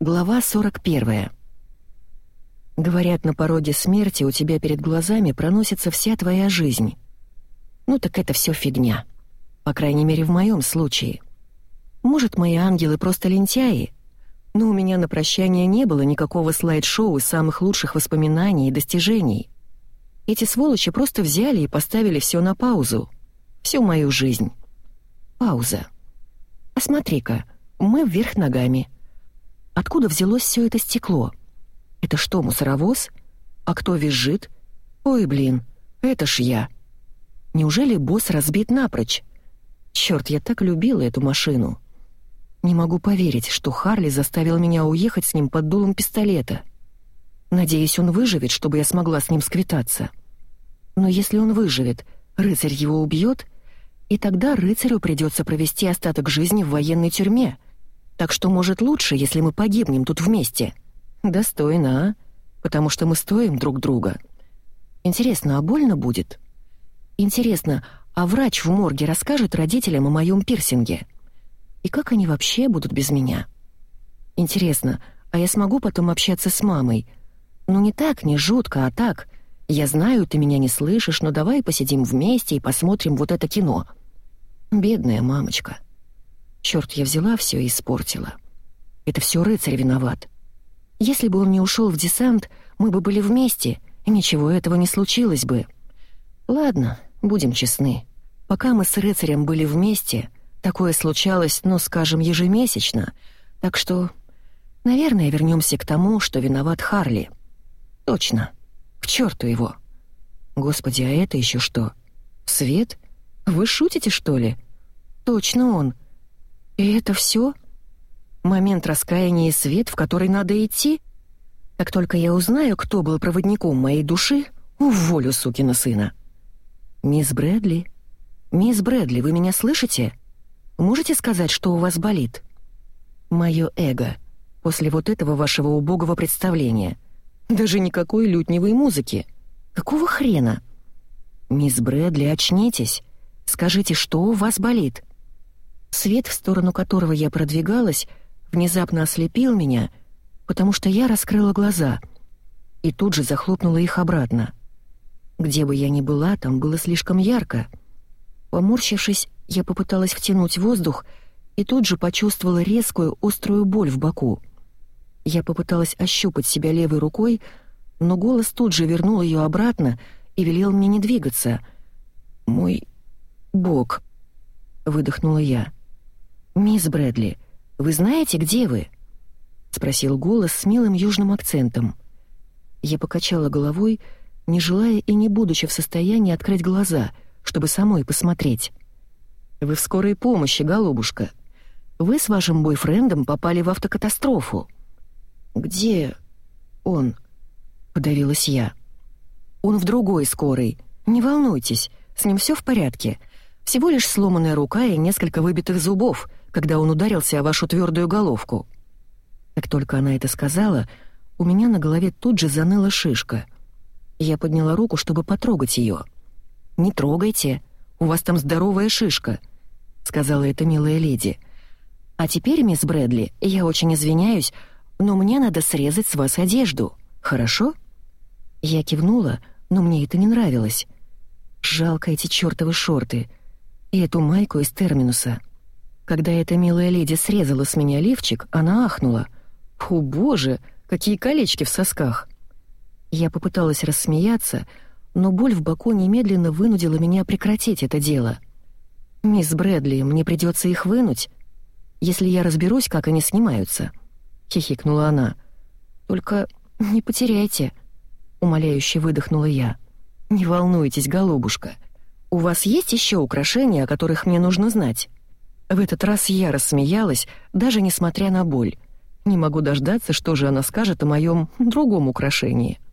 Глава 41. Говорят, на пороге смерти у тебя перед глазами проносится вся твоя жизнь. Ну так это все фигня. По крайней мере, в моем случае. Может, мои ангелы просто лентяи? Но у меня на прощание не было никакого слайд-шоу из самых лучших воспоминаний и достижений. Эти сволочи просто взяли и поставили все на паузу. Всю мою жизнь. Пауза. А смотри-ка, мы вверх ногами — Откуда взялось все это стекло? Это что, мусоровоз? А кто визжит? Ой, блин, это ж я. Неужели босс разбит напрочь? Черт, я так любила эту машину. Не могу поверить, что Харли заставил меня уехать с ним под дулом пистолета. Надеюсь, он выживет, чтобы я смогла с ним сквитаться. Но если он выживет, рыцарь его убьет, и тогда рыцарю придется провести остаток жизни в военной тюрьме — так что, может, лучше, если мы погибнем тут вместе. Достойно, а? Потому что мы стоим друг друга. Интересно, а больно будет? Интересно, а врач в морге расскажет родителям о моем пирсинге? И как они вообще будут без меня? Интересно, а я смогу потом общаться с мамой? Ну не так, не жутко, а так. Я знаю, ты меня не слышишь, но давай посидим вместе и посмотрим вот это кино. Бедная мамочка. Черт, я взяла все и испортила. Это все рыцарь виноват. Если бы он не ушел в десант, мы бы были вместе, и ничего этого не случилось бы. Ладно, будем честны. Пока мы с рыцарем были вместе, такое случалось, ну, скажем, ежемесячно, так что, наверное, вернемся к тому, что виноват Харли. Точно. К черту его. Господи, а это еще что? Свет? Вы шутите, что ли? Точно он — и это все? Момент раскаяния и свет, в который надо идти? Как только я узнаю, кто был проводником моей души, уволю сукина сына. Мисс Брэдли? Мисс Брэдли, вы меня слышите? Можете сказать, что у вас болит? Моё эго. После вот этого вашего убогого представления. Даже никакой лютневой музыки. Какого хрена? Мисс Брэдли, очнитесь. Скажите, что у вас болит? Свет, в сторону которого я продвигалась, внезапно ослепил меня, потому что я раскрыла глаза и тут же захлопнула их обратно. Где бы я ни была, там было слишком ярко. Поморщившись, я попыталась втянуть воздух и тут же почувствовала резкую острую боль в боку. Я попыталась ощупать себя левой рукой, но голос тут же вернул ее обратно и велел мне не двигаться. «Мой бог», — выдохнула я. «Мисс Брэдли, вы знаете, где вы?» — спросил голос с милым южным акцентом. Я покачала головой, не желая и не будучи в состоянии открыть глаза, чтобы самой посмотреть. «Вы в скорой помощи, голубушка. Вы с вашим бойфрендом попали в автокатастрофу». «Где он?» — подавилась я. «Он в другой скорой. Не волнуйтесь, с ним все в порядке. Всего лишь сломанная рука и несколько выбитых зубов, когда он ударился о вашу твердую головку». Как только она это сказала, у меня на голове тут же заныла шишка. Я подняла руку, чтобы потрогать ее. «Не трогайте, у вас там здоровая шишка», — сказала эта милая леди. «А теперь, мисс Брэдли, я очень извиняюсь, но мне надо срезать с вас одежду, хорошо?» Я кивнула, но мне это не нравилось. Жалко эти чёртовы шорты и эту майку из терминуса. Когда эта милая леди срезала с меня лифчик, она ахнула. «О боже, какие колечки в сосках!» Я попыталась рассмеяться, но боль в боку немедленно вынудила меня прекратить это дело. «Мисс Брэдли, мне придется их вынуть, если я разберусь, как они снимаются», — хихикнула она. «Только не потеряйте», — умоляюще выдохнула я. «Не волнуйтесь, голубушка. У вас есть еще украшения, о которых мне нужно знать?» В этот раз я рассмеялась, даже несмотря на боль. Не могу дождаться, что же она скажет о моем другом украшении —